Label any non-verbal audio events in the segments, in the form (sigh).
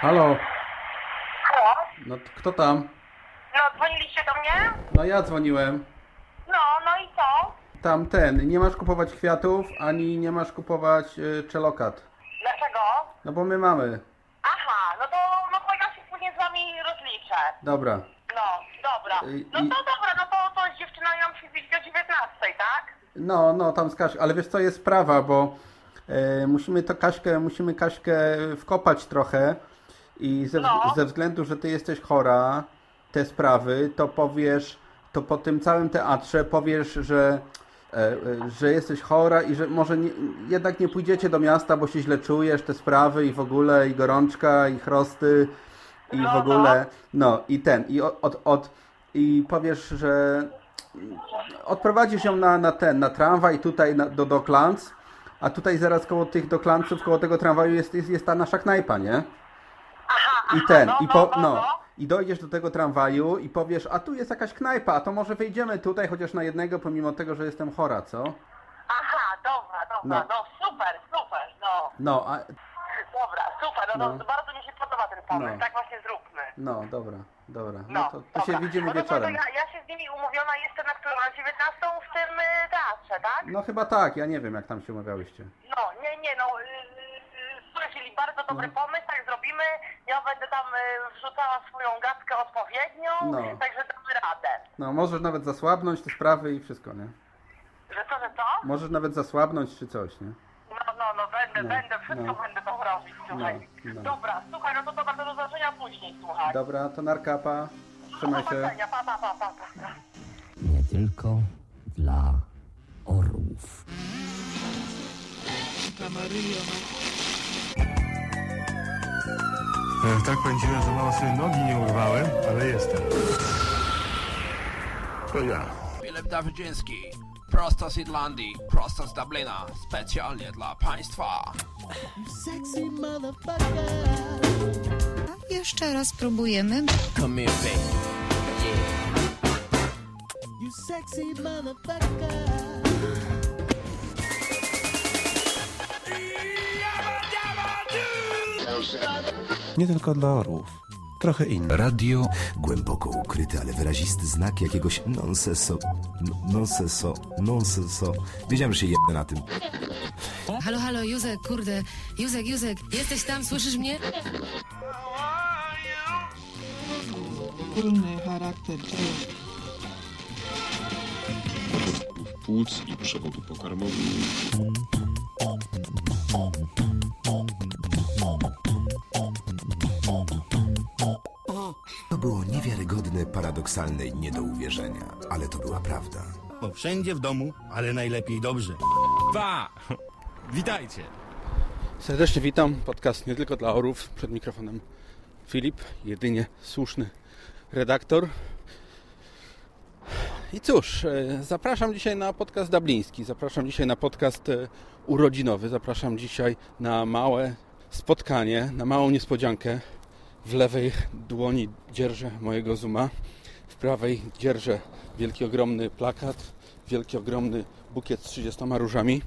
Halo, Halo? no t- kto tam? No, dzwoniliście do mnie? No ja dzwoniłem. No, no i co? Tam ten, nie masz kupować kwiatów, ani nie masz kupować y, czelokat. Dlaczego? No bo my mamy. Aha, no to, no to ja się później z wami rozliczę. Dobra. No, dobra. I- No i- to dobra, no to, to z dziewczyną ją przybić do 19, tak? No, no, tam z Kaśką. Ale wiesz co jest sprawa, bo e, musimy to Kaśkę, musimy Kaśkę wkopać trochę i ze, No. ze względu, że ty jesteś chora, te sprawy, to powiesz, to po tym całym teatrze powiesz, że, e, e, że jesteś chora i że może nie, jednak nie pójdziecie do miasta, bo się źle czujesz, te sprawy i w ogóle, i gorączka, i chrosty, i w No, ogóle, no i ten, i od, od, od i powiesz, że odprowadzisz ją na, na ten, na tramwaj tutaj na, do Docklands, a tutaj zaraz koło tych Docklandsów, koło tego tramwaju jest, jest, jest ta nasza knajpa, nie? I ten, no, i no, po, no, no, i dojdziesz do tego tramwaju i powiesz, a tu jest jakaś knajpa, a to może wyjdziemy tutaj chociaż na jednego, pomimo tego, że jestem chora, co? Aha, dobra, dobra, No. no, super, super, no. No, a, Dobra, super, no, No. bardzo mi się podoba ten pomysł, No. tak właśnie zróbmy. no, dobra, dobra, No, no to, to się widzimy wieczorem. Ja, ja się z nimi umówiona jestem na którą? Na 19 w tym y, teatrze, tak? No chyba tak, ja nie wiem jak tam się umawiałyście. No, nie, nie, no, yy, słuchaj, czyli bardzo dobry No. pomysł, tak zrobimy. Ja będę tam y, wrzucała swoją gadkę odpowiednią, No. także damy radę. No, możesz nawet zasłabnąć te sprawy i wszystko, nie? Że co, że co? Możesz nawet zasłabnąć czy coś, nie? No, no, no, będę, No, będę, wszystko no. będę tam robić, słuchaj. No, no. Dobra, słuchaj, no to dobra, do zobaczenia później, słuchaj. Dobra, to narkapa, trzymaj się. zobaczenia, pa, pa, pa, pa, pa. nie tylko dla orłów. E, Tak pędziłem, że mało sobie nogi nie urwałem, ale jestem. To ja. Filip Dawidziński, prosto z Irlandii, prosto z Dublina, specjalnie dla Państwa. Sexy motherfucker. Jeszcze raz próbujemy. Come here, baby. You sexy motherfucker. Nie tylko dla orłów. Trochę inny. Radio. Głęboko ukryty, ale wyrazisty znak jakiegoś nonsenso. Nonsenso. Nonsenso. Wiedziałem, że się jebę na tym. Halo, halo, Józek, kurde. Józek, Józek, jesteś tam, słyszysz mnie? Wspólny charakter. Płuc i przewodu pokarmowego. Paradoksalne i nie do uwierzenia, ale to była prawda. Bo wszędzie w domu, ale najlepiej dobrze. Dwa! (laughs) Witajcie! Serdecznie witam, podcast nie tylko dla orów. Przed mikrofonem Filip, jedynie słuszny redaktor. I cóż, e, zapraszam dzisiaj na podcast dubliński, zapraszam dzisiaj na podcast e, urodzinowy, zapraszam dzisiaj na małe spotkanie, na małą niespodziankę. W lewej dłoni dzierżę mojego Zuma, prawej dzierżę wielki, ogromny plakat, wielki, ogromny bukiet z 30 różami,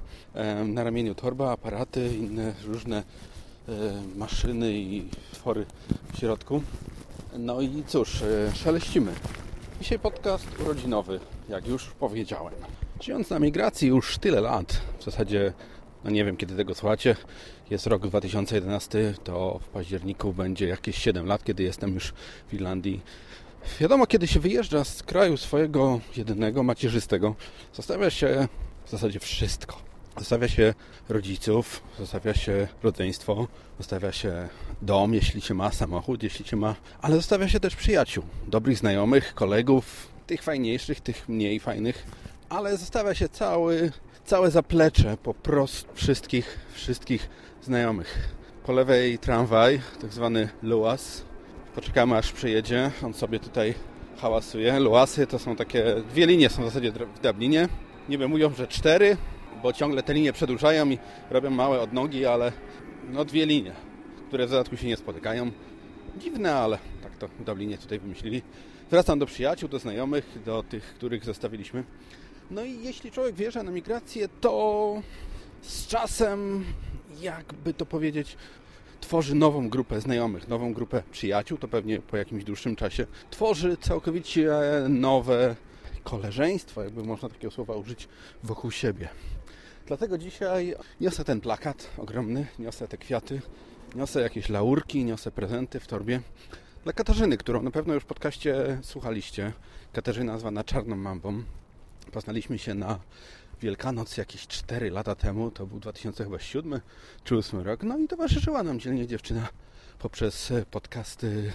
na ramieniu torba, aparaty, inne różne e, maszyny i twory w środku. No i cóż, e, szeleścimy. Dzisiaj podcast urodzinowy, jak już powiedziałem. Żyjąc na migracji już tyle lat, w zasadzie, no nie wiem kiedy tego słuchacie, jest rok 2011, to w październiku będzie jakieś 7 lat, kiedy jestem już w Irlandii. Wiadomo, kiedy się wyjeżdża z kraju swojego jedynego, macierzystego, zostawia się w zasadzie wszystko. Zostawia się rodziców, zostawia się rodzeństwo, zostawia się dom, jeśli się ma, samochód, jeśli się ma, ale zostawia się też przyjaciół, dobrych znajomych, kolegów, tych fajniejszych, tych mniej fajnych, ale zostawia się cały, całe zaplecze po prostu wszystkich, wszystkich znajomych. Po lewej tramwaj, tak zwany Luas. Poczekamy aż przyjedzie, on sobie tutaj hałasuje. Luasy to są takie, dwie linie są w zasadzie w Dublinie. Niby mówią, że cztery, bo ciągle te linie przedłużają i robią małe odnogi, ale no dwie linie, które w dodatku się nie spotykają. Dziwne, ale tak to w Dublinie tutaj wymyślili. Wracam do przyjaciół, do znajomych, do tych, których zostawiliśmy. No i jeśli człowiek wjeżdża na migrację, to z czasem, jakby to powiedzieć, tworzy nową grupę znajomych, nową grupę przyjaciół, to pewnie po jakimś dłuższym czasie. Tworzy całkowicie nowe koleżeństwo, jakby można takiego słowa użyć, wokół siebie. Dlatego dzisiaj niosę ten plakat ogromny, niosę te kwiaty, niosę jakieś laurki, niosę prezenty w torbie dla Katarzyny, którą na pewno już w podcaście słuchaliście. Katarzyna zwana Czarną Mambą. Poznaliśmy się na Wielkanoc jakieś 4 lata temu, to był 2007 czy 2008 rok. No i towarzyszyła nam dzielnie dziewczyna poprzez e, podcasty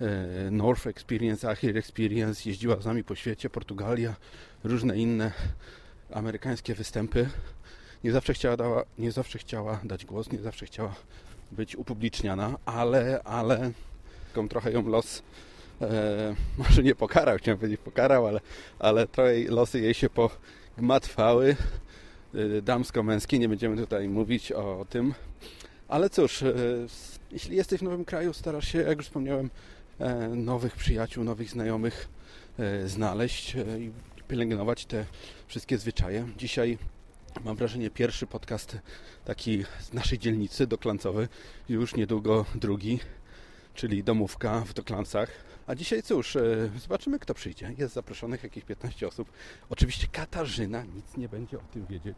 e, North Experience, Achir Experience, jeździła z nami po świecie, Portugalia, różne inne amerykańskie występy. Nie zawsze chciała, dała, nie zawsze chciała dać głos, nie zawsze chciała być upubliczniana, ale, ale trochę ją los e, może nie pokarał, chciałem powiedzieć pokarał, ale, ale trochę losy jej się pogmatwały e, damsko-męskie, nie będziemy tutaj mówić o tym, ale cóż, e, jeśli jesteś w nowym kraju, starasz się, jak już wspomniałem, e, nowych przyjaciół, nowych znajomych e, znaleźć e, i pielęgnować te wszystkie zwyczaje. Dzisiaj mam wrażenie pierwszy podcast taki z naszej dzielnicy doklancowy, już niedługo drugi, czyli domówka w Doklancach. A dzisiaj cóż, e, zobaczymy kto przyjdzie. Jest zaproszonych jakieś 15 osób. Oczywiście Katarzyna nic nie będzie o tym wiedzieć.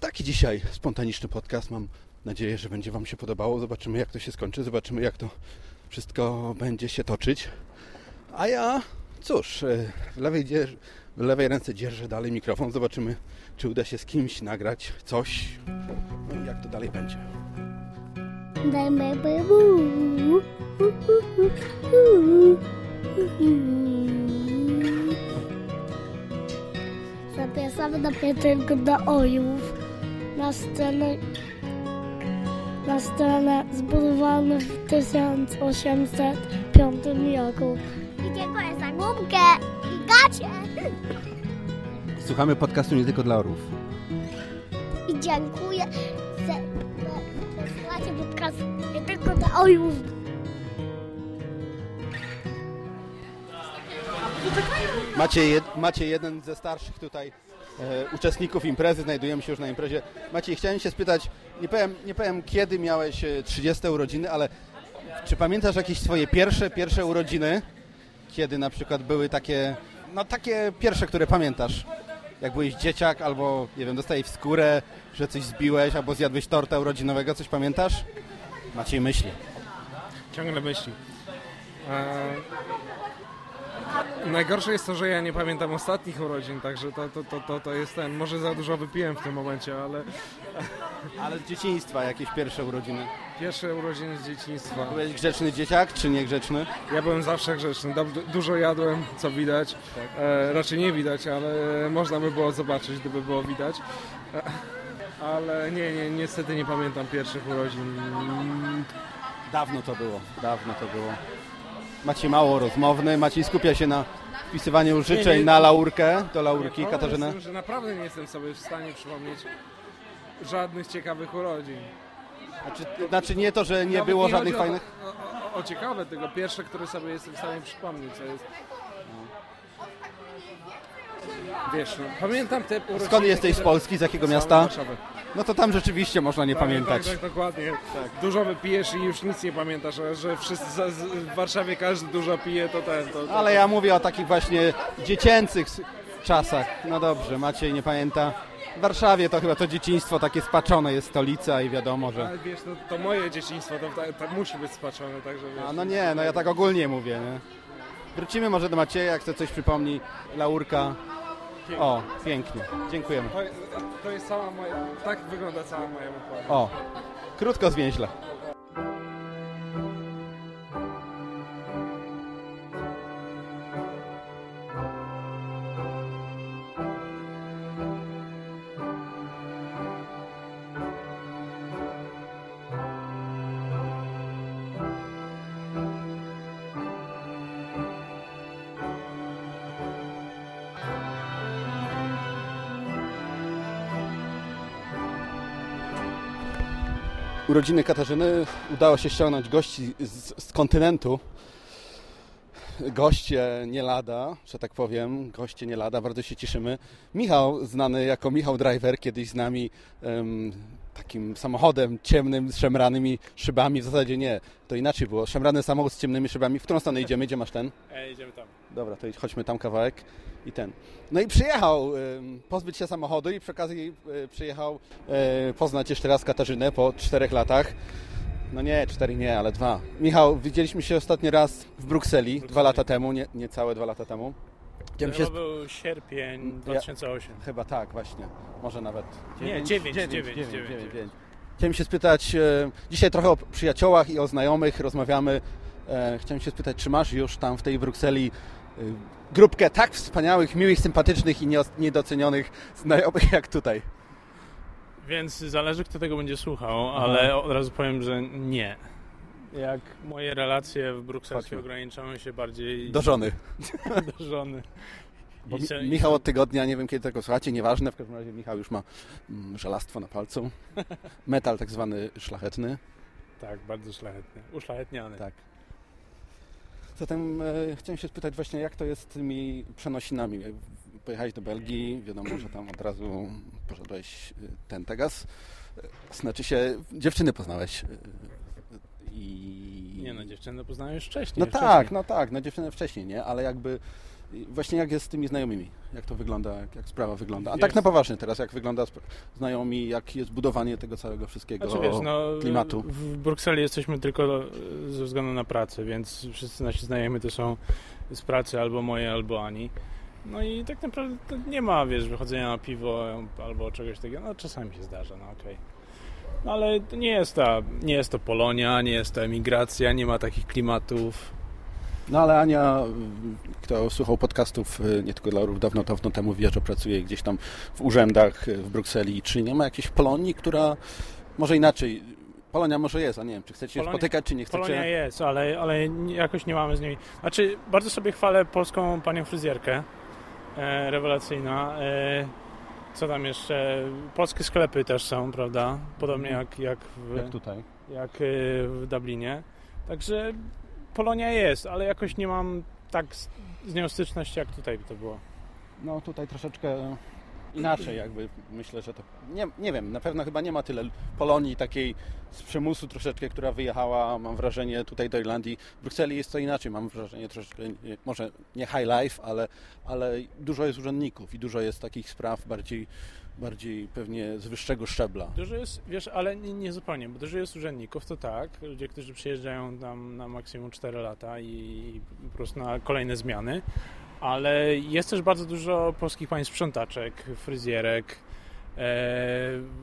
Taki dzisiaj spontaniczny podcast. Mam nadzieję, że będzie Wam się podobało. Zobaczymy jak to się skończy. Zobaczymy jak to wszystko będzie się toczyć. A ja, cóż, e, w lewej, w lewej ręce dzierżę dalej mikrofon. Zobaczymy, czy uda się z kimś nagrać coś. No i jak to dalej będzie. Dajmy bybu. Zapraszamy do Piotrego do Ojów na scenę na scenę zbudowaną w 1805 roku. I dziękuję za gumkę i gacie. Słuchamy podcastu nie tylko dla orłów. I dziękuję, podcast nie tylko do Ojów. Macie, jed, macie jeden ze starszych tutaj e, uczestników imprezy, znajdujemy się już na imprezie. Maciej, chciałem się spytać, nie powiem, nie powiem kiedy miałeś e, 30 urodziny, ale czy pamiętasz jakieś swoje pierwsze, pierwsze urodziny? Kiedy na przykład były takie, no takie pierwsze, które pamiętasz? Jak byłeś dzieciak albo, nie wiem, dostałeś w skórę, że coś zbiłeś albo zjadłeś torta urodzinowego, coś pamiętasz? Maciej myśli. Ciągle myśli. Eee, najgorsze jest to, że ja nie pamiętam ostatnich urodzin, także to, to, to, to, to jest ten. Może za dużo wypiłem w tym momencie, ale. Ale z dzieciństwa jakieś pierwsze urodziny? Pierwsze urodziny z dzieciństwa. Byłeś grzeczny dzieciak, czy niegrzeczny? Ja byłem zawsze grzeczny. Dużo jadłem, co widać. E, raczej nie widać, ale można by było zobaczyć, gdyby było widać. E, ale nie, nie, niestety nie pamiętam pierwszych urodzin. Dawno to było, dawno to było. Maciej mało rozmowny, Maciej skupia się na wpisywaniu życzeń Nie, nie. na laurkę, do laurki Problem Katarzyny. tym, że naprawdę nie jestem sobie w stanie przypomnieć żadnych ciekawych urodzin. Znaczy, znaczy nie to, że nie Nawet było nie żadnych o, fajnych... O, o, o ciekawe, tylko pierwsze, które sobie jestem w stanie przypomnieć, co jest... Wiesz, no, pamiętam te urodziny... Skąd jesteś z Polski, z jakiego miasta? Warszawy. No to tam rzeczywiście można nie Tak, pamiętać. Tak, tak, dokładnie. Dużo wypijesz i już nic nie pamiętasz, a że wszyscy w Warszawie każdy dużo pije, to ten... To, to, Ale ja mówię o takich właśnie dziecięcych czasach. No dobrze, Maciej nie pamięta. W Warszawie to chyba to dzieciństwo takie spaczone jest stolica i wiadomo, że... Ale wiesz, no, to moje dzieciństwo, to, to, to musi być spaczone, także wiesz... A no nie, no ja tak ogólnie mówię, nie? Wrócimy może do Macieja, jak chce coś przypomni. Laurka. O, pięknie. Dziękujemy. To, to jest cała moja... Tak wygląda cała moja wypowiedź. O, krótko zwięźle. Urodziny Katarzyny udało się ściągnąć gości z, z kontynentu. Goście nie lada, że tak powiem, goście nie lada, bardzo się cieszymy. Michał, znany jako Michał Driver, kiedyś z nami tak takim samochodem ciemnym z szemranymi szybami. W zasadzie nie, to inaczej było. Szemrany samochód z ciemnymi szybami. W którą stronę idziemy? Gdzie masz ten? E, idziemy tam. Dobra, to chodźmy tam kawałek i ten. No i przyjechał pozbyć się samochodu i przy okazji y, przyjechał y, poznać jeszcze raz Katarzynę po czterech latach. No nie, cztery nie, ale dwa. Michał, widzieliśmy się ostatni raz w Brukseli, dwa lata temu, nie, nie całe dwa lata temu. Chciałem To był sierpień Ja- 2008. Chyba tak, właśnie. Może nawet. Nie, dziewięć, dziewięć, dziewięć. Chciałem się spytać, e, dzisiaj trochę o przyjaciołach i o znajomych rozmawiamy. E, chciałem się spytać, czy masz już tam w tej Brukseli grupkę tak wspaniałych, miłych, sympatycznych i niedocenionych znajomych jak tutaj? Więc zależy, kto tego będzie słuchał, ale od razu powiem, że nie. Jak moje relacje w Chodźmy. ograniczają się bardziej... Do żony. (laughs) do żony. Bo Mi- Michał od tygodnia, nie wiem kiedy tego słuchacie, nieważne, w każdym razie Michał już ma mm, żelastwo na palcu. (laughs) Metal tak zwany szlachetny. Tak, bardzo szlachetny. Uszlachetniany. Tak. Zatem e, chciałem się spytać właśnie, jak to jest z tymi przenosinami. Pojechałeś do Belgii, wiadomo, że tam od razu poszedłeś e, ten Tegas. E, Znaczy się, dziewczyny poznałeś. e, I... Nie no, dziewczynę poznałem już wcześniej. No wcześniej. tak, no tak, no dziewczynę wcześniej, nie? Ale jakby właśnie jak jest z tymi znajomymi? Jak to wygląda, jak, jak sprawa wygląda? A tak na poważnie teraz, jak wygląda znajomi, jak jest budowanie tego całego wszystkiego Znaczy, wiesz, no, klimatu? W Brukseli jesteśmy tylko ze względu na pracę, więc wszyscy nasi znajomi to są z pracy albo moje, albo Ani. No i tak naprawdę nie ma, wiesz, wychodzenia na piwo albo czegoś takiego. No czasami się zdarza, no okej. No ale to nie jest, ta, nie jest to Polonia, nie jest to emigracja, nie ma takich klimatów. No ale Ania, y, kto słuchał podcastów y, nie tylko dla Orów, dawno, dawno temu wie, że pracuje gdzieś tam w urzędach y, w Brukseli. Czy nie ma jakiejś Polonii, która może inaczej, Polonia może jest, a nie wiem, czy chcecie się Polonia- spotykać, czy nie chcecie? Polonia jest, ale, ale jakoś nie mamy z nimi. Znaczy, bardzo sobie chwalę polską panią fryzjerkę. E, rewelacyjna. E, co tam jeszcze? Polskie sklepy też są, prawda? Podobnie jak, jak, w, Mhm. Jak tutaj. jak e, w Dublinie. Także Polonia jest, ale jakoś nie mam tak z, nią styczności, jak tutaj by to było. No tutaj troszeczkę inaczej jakby myślę, że to nie, nie wiem, na pewno chyba nie ma tyle Polonii takiej z przymusu troszeczkę, która wyjechała, mam wrażenie, tutaj do Irlandii. W Brukseli jest to inaczej, mam wrażenie troszeczkę, może nie high life, ale, ale dużo jest urzędników i dużo jest takich spraw bardziej, bardziej pewnie z wyższego szczebla. Dużo jest, wiesz, ale nie, nie zupełnie, bo dużo jest urzędników, to tak, ludzie, którzy przyjeżdżają tam na maksimum 4 lata i po prostu na kolejne zmiany, ale jest też bardzo dużo polskich pań sprzątaczek, fryzjerek. E,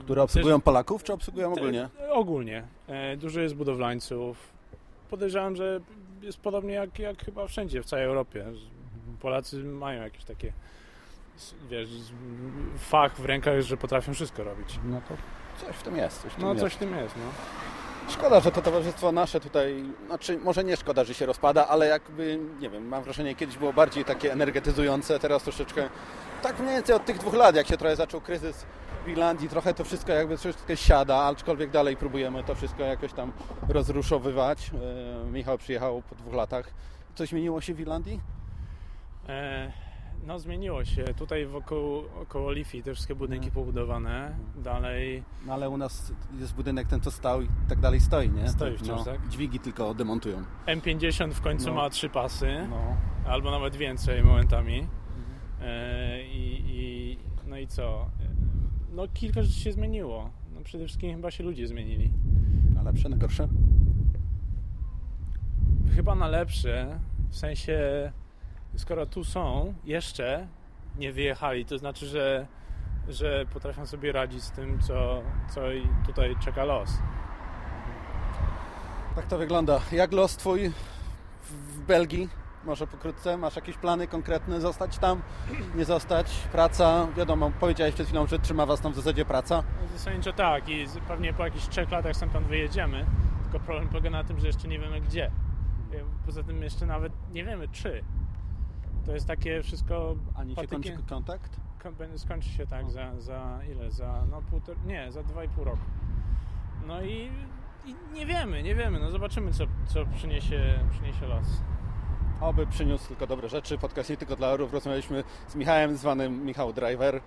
Które obsługują Polaków, czy obsługują ogólnie? Te, ogólnie. E, dużo jest budowlańców. Podejrzewam, że jest podobnie jak, jak chyba wszędzie w całej Europie. Polacy mają jakieś takie wiesz, fach w rękach, że potrafią wszystko robić. No to coś w tym jest. Coś w tym No jest. coś w tym jest, no. Szkoda, że to towarzystwo nasze tutaj, znaczy może nie szkoda, że się rozpada, ale jakby, nie wiem, mam wrażenie, kiedyś było bardziej takie energetyzujące, teraz troszeczkę, tak mniej więcej od tych dwóch lat, jak się trochę zaczął kryzys w Irlandii, trochę to wszystko jakby troszeczkę siada, aczkolwiek dalej próbujemy to wszystko jakoś tam rozruszowywać. E, Michał przyjechał po dwóch latach. Coś zmieniło się w Irlandii? E, no zmieniło się. Tutaj wokół około Liffey te wszystkie budynki pobudowane. Dalej No ale u nas jest budynek ten, co stał i tak dalej stoi, nie? Stoi Tak, wciąż, no, tak? Dźwigi tylko demontują. M50 w końcu No. ma trzy pasy. No. Albo nawet więcej momentami. E, i, i, no i co? No kilka rzeczy się zmieniło. No przede wszystkim chyba się ludzie zmienili. Na lepsze, na gorsze? Chyba na lepsze, w sensie skoro tu są, jeszcze nie wyjechali, to znaczy, że, że potrafią sobie radzić z tym, co, co i tutaj czeka los. Tak to wygląda. Jak los twój w Belgii? Może pokrótce? Masz jakieś plany konkretne? Zostać tam? Nie zostać? Praca? Wiadomo, powiedziałeś przed chwilą, że trzyma was tam w zasadzie praca. Zasadniczo tak i pewnie po jakichś trzech latach stamtąd wyjedziemy, tylko problem polega na tym, że jeszcze nie wiemy gdzie. Poza tym jeszcze nawet nie wiemy czy. To jest takie wszystko... Ani się kończy kontakt? Skończy się tak za, za ile? Za no półtor... Nie, za dwa i pół roku. No i, i nie wiemy, nie wiemy. No zobaczymy co, co przyniesie, przyniesie los. Oby przyniósł tylko dobre rzeczy. Podcast nie tylko dla orów. Rozmawialiśmy z Michałem, zwanym Michał Driver.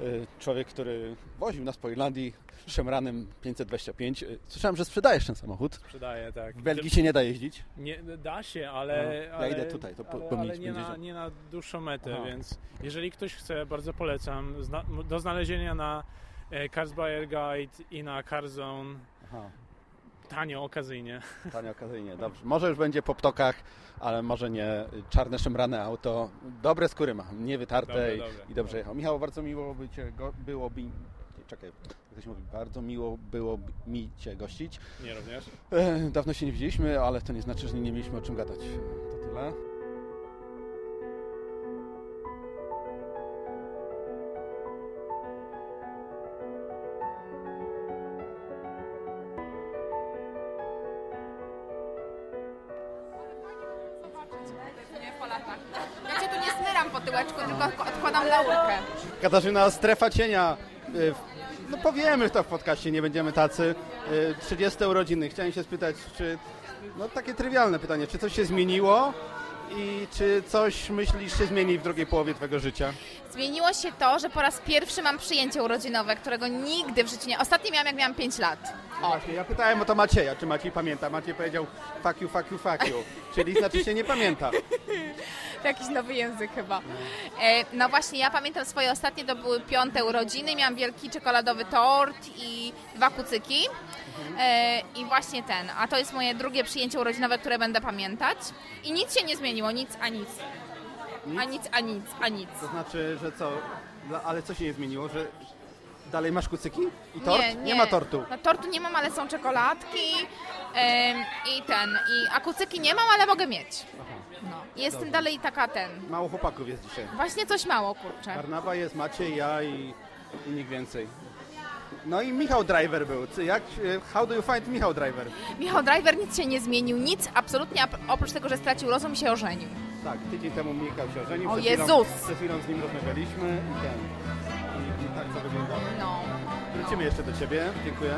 Y, człowiek, który woził nas po Irlandii Szemranem 525. Y, Słyszałem, że sprzedajesz ten samochód. Sprzedaję, tak. W Belgii się nie da jeździć. Nie, da się, ale... No, ja idę tutaj, to po- ale, ale nie, na, nie na dłuższą metę, Aha. więc jeżeli ktoś chce, bardzo polecam. Do znalezienia na e, Cars Buyer Guide i na Carzone. Aha. Tanio, okazyjnie. Panie okazyjnie, dobrze. Może już będzie po ptokach, ale może nie. Czarne szemrane auto. Dobre skóry ma, nie wytarte Dobre, i, dobre, i dobrze jechał. Michał, bardzo miło by cię go, byłoby... Czekaj, jak to się mówi? Bardzo miło było mi Cię gościć. Nie również. E, dawno się nie widzieliśmy, ale to nie znaczy, że nie mieliśmy o czym gadać. To tyle. Katarzyna, strefa cienia. Y, No powiemy to w podcaście, nie będziemy tacy. Y, 30 urodziny. Chciałem się spytać, czy... No takie trywialne pytanie. Czy coś się zmieniło? I czy coś myślisz się zmieni w drugiej połowie Twojego życia? Zmieniło się to, że po raz pierwszy mam przyjęcie urodzinowe, którego nigdy w życiu nie... Ostatnie miałam, jak miałam 5 lat. No Właśnie, ja pytałem o to Macieja, czy Maciej pamięta. Maciej powiedział fuck you, fuck you, fuck you. Czyli znaczy się nie pamięta. To (laughs) jakiś nowy język chyba. E, no właśnie, ja pamiętam swoje ostatnie, to były piąte urodziny, miałam wielki czekoladowy tort i dwa kucyki. E, I właśnie ten, a to jest moje drugie przyjęcie urodzinowe, które będę pamiętać. I nic się nie zmieniło, nic a nic. A nic, a nic, a nic. To znaczy, że co? Dla- Ale co się nie zmieniło, że dalej masz kucyki? I tort? Nie, nie. ma tortu. No, tortu nie mam, ale są czekoladki i ten, i, a kucyki nie mam, ale mogę mieć. No. Jestem dalej taka ten. Mało chłopaków jest dzisiaj. Właśnie coś mało, kurczę. Barnaba jest, Maciej, ja i, i nikt więcej. No i Michał Driver był. Jak, how do you find Michał Driver? Michał Driver nic się nie zmienił, nic absolutnie, oprócz tego, że stracił rozum i się ożenił. Tak, tydzień temu Michał się ożenił. O przed chwilą- Jezus! Przed chwilą z nim rozmawialiśmy i ten. I, i tak to wyglądało. No. Wrócimy jeszcze do Ciebie. Dziękuję.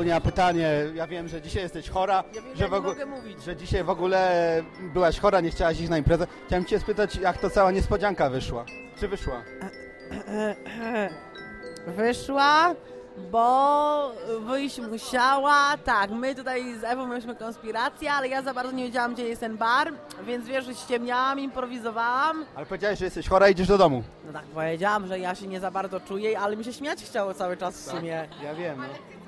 Ale Unia, pytanie. Ja wiem, że dzisiaj jesteś chora. że, w ogóle, że dzisiaj w ogóle byłaś chora, nie chciałaś iść na imprezę. Chciałem Cię spytać, jak to cała niespodzianka wyszła. Czy wyszła? (clears throat) Wyszła, bo wyjść musiała. Tak, my tutaj z Ewą mieliśmy konspirację, ale ja za bardzo nie wiedziałam, gdzie jest ten bar, więc wiesz, że ściemniałam, improwizowałam. Ale powiedziałeś, że jesteś chora i idziesz do domu. No tak, powiedziałam, że ja się nie za bardzo czuję, ale mi się śmiać chciało cały czas w Tak, sumie. Ja wiem. No.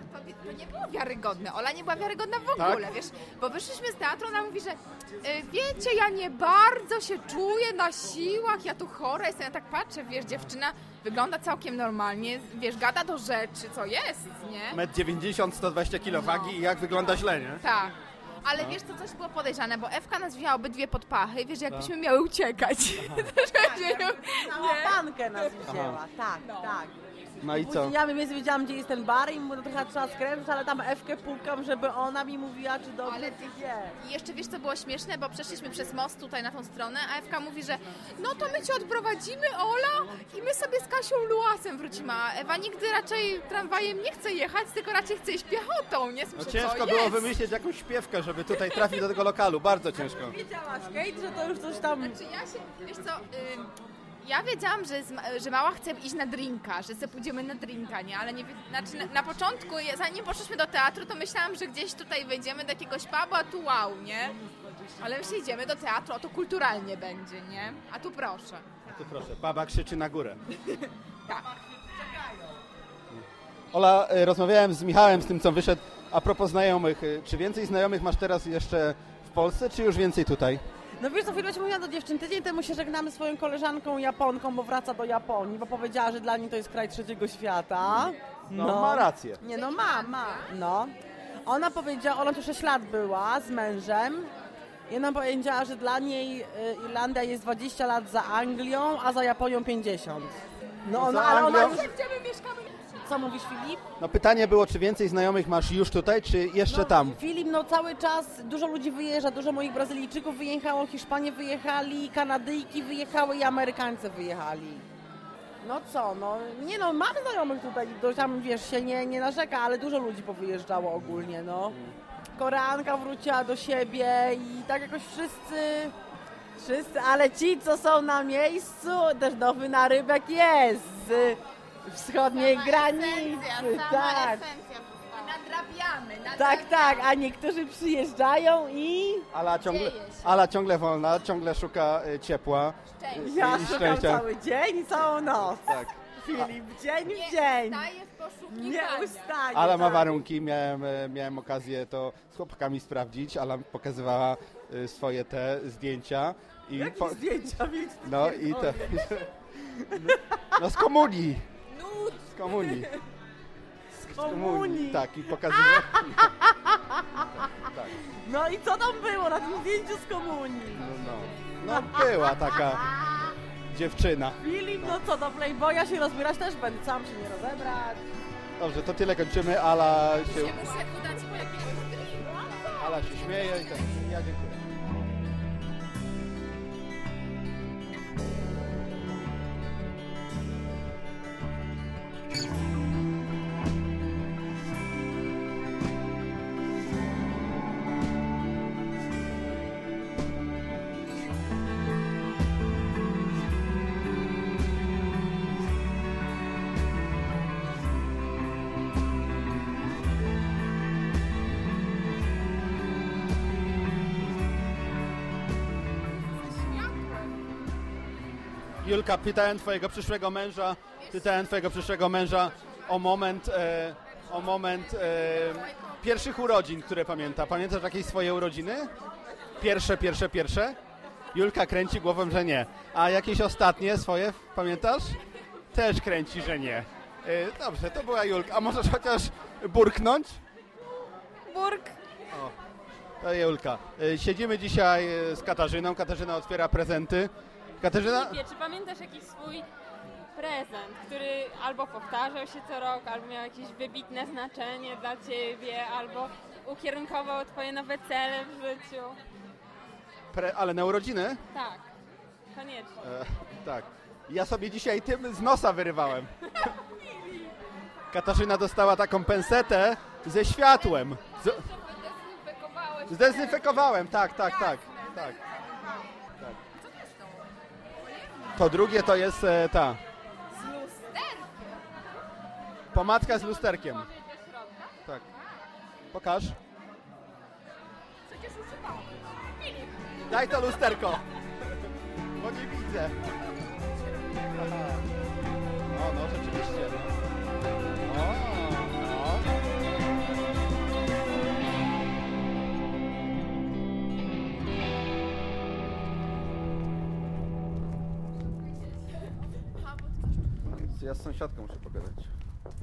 To, nie było wiarygodne. Ola nie była wiarygodna w Tak? ogóle, wiesz, bo wyszliśmy z teatru, ona mówi, że y, wiecie, ja nie bardzo się czuję na siłach, ja tu chora jestem, ja tak patrzę, wiesz, dziewczyna wygląda całkiem normalnie, wiesz, gada do rzeczy, co jest, nie? Metr 90, 120 kg wagi i jak wygląda źle, nie? Tak. Ale No. wiesz, to coś było podejrzane, bo Ewka nas wzięła obydwie pod pachy, wiesz, jakbyśmy Tak. miały uciekać. Na łapankę nas wzięła, tak, tak. No i co? Później Ja mniej więcej wiedziałam, gdzie jest ten bar i no trochę trzeba skręcać, ale tam Ewkę pukam, żeby ona mi mówiła, czy dobrze, Ale czy nie. I jeszcze wiesz, co było śmieszne, bo przeszliśmy przez most tutaj na tą stronę, a Ewka mówi, że no to my cię odprowadzimy, Ola, i my sobie z Kasią Luasem wrócimy. A Ewa nigdy raczej tramwajem nie chce jechać, tylko raczej chce iść piechotą, nie? No Słyszę, ciężko co było jest. wymyślić jakąś śpiewkę, żeby tutaj trafić do tego lokalu. Bardzo ciężko. Wiedziałaś, Kate, że to już coś tam... Znaczy ja się, wiesz co, ym, ja wiedziałam, że, z, że mała chce iść na drinka, że sobie pójdziemy na drinka, nie? Ale nie, znaczy na, na początku, zanim poszliśmy do teatru, to myślałam, że gdzieś tutaj wejdziemy do jakiegoś pubu, a tu wow, nie? Ale my się idziemy do teatru, a to kulturalnie będzie, nie? A tu proszę. Tu proszę, baba krzyczy na górę. (laughs) Tak. Ola, y, rozmawiałem z Michałem, z tym co wyszedł, a propos znajomych. Y, Czy więcej znajomych masz teraz jeszcze w Polsce, czy już więcej tutaj? No wiesz co, chwilę ci mówiłam do dziewczyn, tydzień temu się żegnamy swoją koleżanką Japonką, bo wraca do Japonii, bo powiedziała, że dla niej to jest kraj trzeciego świata. No, ma rację. Nie no, ma, ma. No. Ona powiedziała, ona tu 6 lat była z mężem i ona powiedziała, że dla niej y, Irlandia jest 20 lat za Anglią, a za Japonią 50. No, Za ona, ale ona już... Co mówisz, Filip? No pytanie było, czy więcej znajomych masz już tutaj, czy jeszcze tam? Filip, no cały czas dużo ludzi wyjeżdża, dużo moich Brazylijczyków wyjechało, Hiszpanie wyjechali, Kanadyjki wyjechały i Amerykańcy wyjechali. No co, no nie no, mam znajomych tutaj, to tam wiesz, się nie, nie narzeka, ale dużo ludzi powyjeżdżało ogólnie, no. Koreanka wróciła do siebie i tak jakoś wszyscy, wszyscy, ale ci, co są na miejscu, też nowy narybek jest wschodniej Sama granicy, esencja, sama tak. esencja została. Nadrabiamy, nadrabiamy. Tak, tak, a niektórzy przyjeżdżają i... Ala ciągle, Dzieje się. Ala ciągle wolna, ciągle szuka y, ciepła. Szczęście. Ja i szukam szczęścia. cały dzień i całą noc. Tak. Filip, dzień w dzień. ustaje w poszukiwaniu. Nie ustaje. Ala ma tak. warunki, miałem, e, miałem okazję to z chłopakami sprawdzić. Ala pokazywała y, swoje te zdjęcia. I Jakie po- zdjęcia mieć? No i te. (laughs) No z komunii. Z komunii. Z komunii. Tak, i pokazywała. (laughs) tak. No i co tam było na tym zdjęciu z komunii? No, no. no była taka dziewczyna. Filip, no co, do Playboya się rozbierać też będę, sam się nie rozebrać. Dobrze, to tyle kończymy. Ala się, Się muszę udać po jakiegoś drinka. Ala się śmieje i tak. Ja dziękuję. Julka, pytałem twojego przyszłego męża, pytałem twojego przyszłego męża o moment, e, o moment e, pierwszych urodzin, które pamięta. Pamiętasz jakieś swoje urodziny? Pierwsze, pierwsze, pierwsze? Julka kręci głową, że nie. A jakieś ostatnie swoje pamiętasz? Też kręci, że nie. E, dobrze, to była Julka. A możesz chociaż burknąć? Burk. O, to Julka. E, siedzimy dzisiaj e, z Katarzyną. Katarzyna otwiera prezenty. Katarzyna? Filipie, czy pamiętasz jakiś swój prezent, który albo powtarzał się co rok, albo miał jakieś wybitne znaczenie dla ciebie, albo ukierunkował twoje nowe cele w życiu? Pre, ale na urodziny? Tak, koniecznie. E, tak. Ja sobie dzisiaj tym z nosa wyrywałem. (laughs) Katarzyna dostała taką pensetę ze światłem. Z, zdezynfekowałem, tak, tak, tak. tak. tak. To drugie to jest e, ta Z lusterkiem. pomadka z lusterkiem. Tak. Pokaż. Przecież używałam. Daj to lusterko. Bo nie widzę. Aha. No, no, rzeczywiście. No. O, no. Ja z sąsiadką muszę pogadać.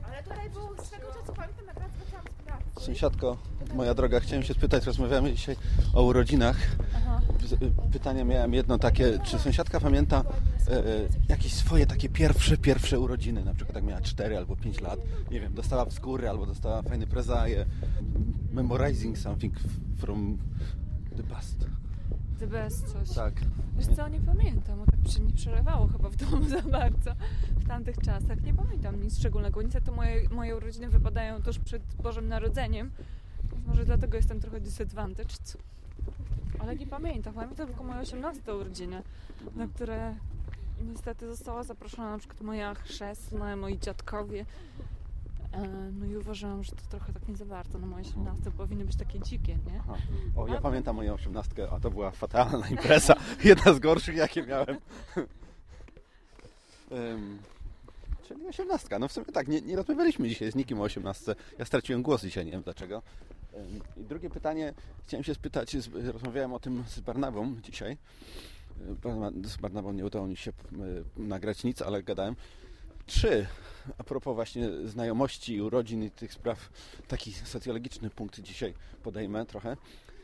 Ale tutaj był swego czasu, pamiętam, jak raz wracałam z pracy. Sąsiadko, moja droga, chciałem się spytać, rozmawiamy dzisiaj o urodzinach. Aha. z- pytanie miałem jedno takie, czy sąsiadka pamięta e, e, jakieś swoje takie pierwsze, pierwsze urodziny, na przykład jak miała 4 albo 5 lat, nie wiem, dostała w skóry albo dostała fajny prezaje, memorizing something from the past. The best coś. Tak. Wiesz co, nie pamiętam, bo tak się nie przelewało chyba w domu (laughs) za bardzo w tamtych czasach. Nie pamiętam nic szczególnego. Niestety moje, moje urodziny wypadają tuż przed Bożym Narodzeniem, więc może dlatego jestem trochę disadvantaged. Ale nie pamiętam. Pamiętam tylko moje 18 urodziny, na które niestety została zaproszona na przykład moja chrzestna, moi dziadkowie. E, No i uważałam, że to trochę tak nie za bardzo na moje 18 powinny być takie dzikie, nie? Aha. O, ja A- pamiętam moją osiemnastkę, a to była fatalna impreza. (laughs) Jedna z gorszych, jakie miałem. (laughs) Ym, czyli osiemnastka. No w sumie tak, nie, nie rozmawialiśmy dzisiaj z nikim o osiemnastce. Ja straciłem głos dzisiaj, nie wiem dlaczego. Ym, I drugie pytanie, chciałem się spytać, z, rozmawiałem o tym z Barnabą dzisiaj. Barna- Z Barnabą nie udało mi się nagrać nic, ale gadałem. Trzy, a propos właśnie znajomości, i urodzin i tych spraw, taki socjologiczny punkt dzisiaj podejmę trochę.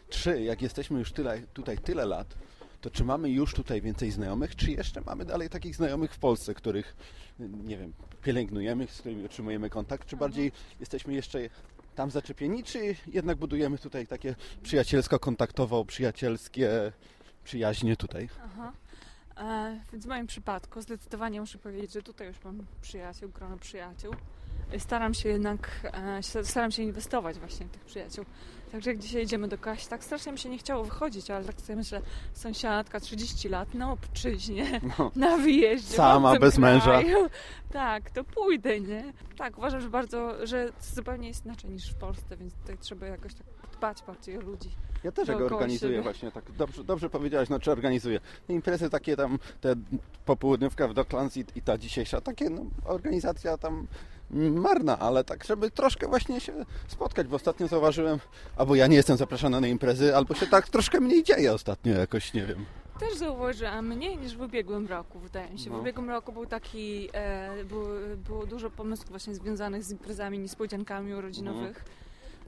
Trzy, jak jesteśmy już tyle, tutaj tyle lat, to czy mamy już tutaj więcej znajomych, czy jeszcze mamy dalej takich znajomych w Polsce, których, nie wiem, pielęgnujemy, z którymi utrzymujemy kontakt, czy bardziej jesteśmy jeszcze tam zaczepieni, czy jednak budujemy tutaj takie przyjacielsko-kontaktowo, przyjacielskie przyjaźnie tutaj? Aha. E, więc w moim przypadku zdecydowanie muszę powiedzieć, że tutaj już mam przyjaciół, grono przyjaciół. Staram się jednak, e, staram się inwestować właśnie w tych przyjaciół. Także jak dzisiaj idziemy do Kasi, tak strasznie mi się nie chciało wychodzić, ale tak sobie myślę, sąsiadka, 30 lat, na obczyźnie, No. (laughs) na wyjeździe, Sama, bez męża. kraju. Tak, to pójdę, nie? Tak, uważam, że bardzo, że zupełnie jest inaczej niż w Polsce, więc tutaj trzeba jakoś tak dbać bardziej o ludzi. Ja też dookoła organizuję siebie. właśnie, tak dobrze, dobrze powiedziałaś, no czy organizuję. Imprezy takie tam, te popołudniówka w Docklands i, i ta dzisiejsza, takie no, organizacja tam marna, ale tak, żeby troszkę właśnie się spotkać, bo ostatnio zauważyłem, albo ja nie jestem zapraszany na imprezy, albo się tak troszkę mniej dzieje ostatnio jakoś, nie wiem. Też zauważyłam mniej niż w ubiegłym roku, wydaje mi się. W No. ubiegłym roku był taki, e, było, było dużo pomysłów właśnie związanych z imprezami, niespodziankami urodzinowych,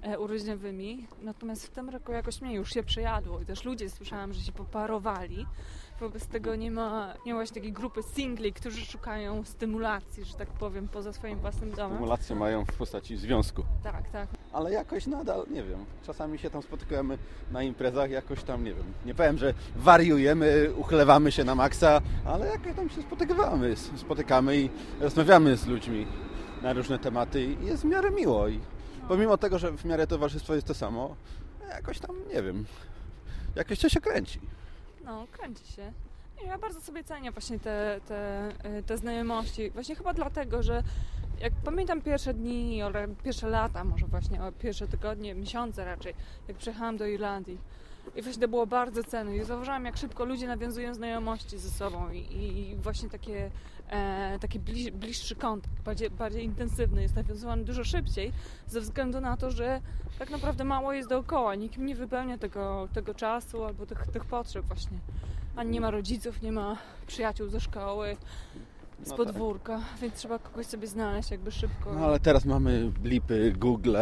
e, urodzinowymi. Natomiast w tym roku jakoś mniej już się przejadło i też ludzie słyszałam, że się poparowali. Wobec tego nie ma, nie ma właśnie takiej grupy singli, którzy szukają stymulacji, że tak powiem, poza swoim własnym domem. Stymulacje mają w postaci związku. Tak, tak. Ale jakoś nadal, nie wiem, czasami się tam spotykamy na imprezach, jakoś tam, nie wiem, nie powiem, że wariujemy, uchlewamy się na maksa, ale jakoś tam się spotykamy, spotykamy i rozmawiamy z ludźmi na różne tematy i jest w miarę miło i pomimo tego, że w miarę towarzystwo jest to samo, jakoś tam, nie wiem, jakoś to się kręci. No, kręci się. Ja bardzo sobie cenię właśnie te, te, y, te znajomości. Właśnie chyba dlatego, że jak pamiętam pierwsze dni, pierwsze lata, może właśnie pierwsze tygodnie, miesiące raczej, jak przyjechałam do Irlandii. I właśnie to było bardzo cenne. I zauważyłam, jak szybko ludzie nawiązują znajomości ze sobą i, i właśnie takie, e, taki bliż, bliższy kontakt, bardziej, bardziej intensywny jest nawiązywany dużo szybciej, ze względu na to, że tak naprawdę mało jest dookoła. Nikt nie wypełnia tego, tego czasu albo tych, tych potrzeb właśnie. Ani nie ma rodziców, nie ma przyjaciół ze szkoły, z No tak. podwórka, więc trzeba kogoś sobie znaleźć jakby szybko. No ale teraz mamy blipy, Google,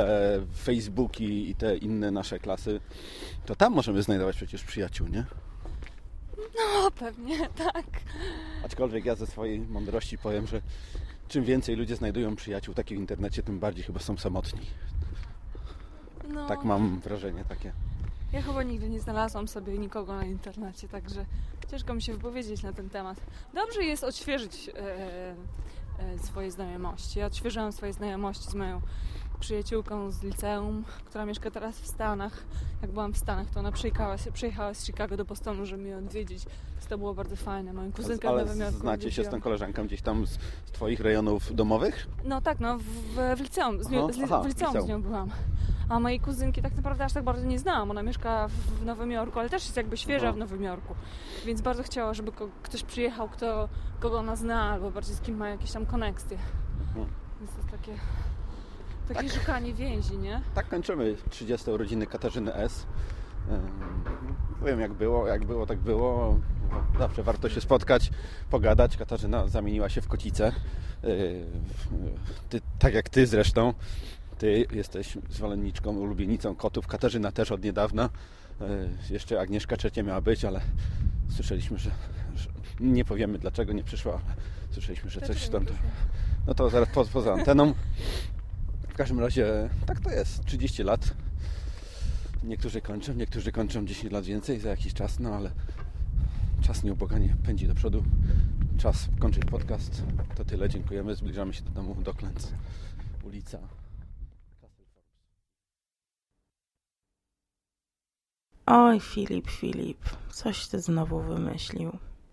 Facebooki i te inne nasze klasy, to tam możemy znajdować przecież przyjaciół, nie? No, pewnie, (laughs) tak. Aczkolwiek ja ze swojej mądrości powiem, że czym więcej ludzie znajdują przyjaciół takich w internecie, tym bardziej chyba są samotni. No, Tak mam wrażenie takie. Ja chyba nigdy nie znalazłam sobie nikogo na internecie, także ciężko mi się wypowiedzieć na ten temat. Dobrze jest odświeżyć e, e, swoje znajomości. Ja odświeżyłam swoje znajomości z moją przyjaciółką z liceum, która mieszka teraz w Stanach. Jak byłam w Stanach, to ona przyjechała, przyjechała z Chicago do Bostonu, żeby mnie odwiedzić. Więc to było bardzo fajne. Moją kuzynkę w Ale Nowym Jorku znacie się z tą koleżanką gdzieś tam z, z Twoich rejonów domowych? No tak, no w, w liceum, z, Aha, z, aha, w liceum z liceum. nią byłam. A mojej kuzynki tak naprawdę aż tak bardzo nie znałam. Ona mieszka w, Nowym Jorku, ale też jest jakby świeża w Nowym Jorku. Więc bardzo chciała, żeby ko- ktoś przyjechał, kto, kogo ona zna, albo bardziej z kim ma jakieś tam koneksje. No. Więc to jest takie, takie szukanie więzi, nie? Tak kończymy 30 urodziny Katarzyny S. Powiem jak było, jak było, tak było. Zawsze warto się spotkać, pogadać. Katarzyna zamieniła się w kocicę. Ty, tak jak ty zresztą. Ty jesteś zwolenniczką, ulubienicą kotów. Katarzyna też od niedawna. Jeszcze Agnieszka Trzecia miała być, ale słyszeliśmy, że, że nie powiemy dlaczego nie przyszła, ale słyszeliśmy, że coś tam. No to zaraz po, poza anteną. W każdym razie tak to jest. 30 lat. Niektórzy kończą, niektórzy kończą 10 lat więcej za jakiś czas, no ale czas nieubłaganie pędzi do przodu. Czas kończyć podcast. To tyle, dziękujemy. Zbliżamy się do domu do Klęc. Ulica. Oj, Filip, Filip, coś ty znowu wymyślił.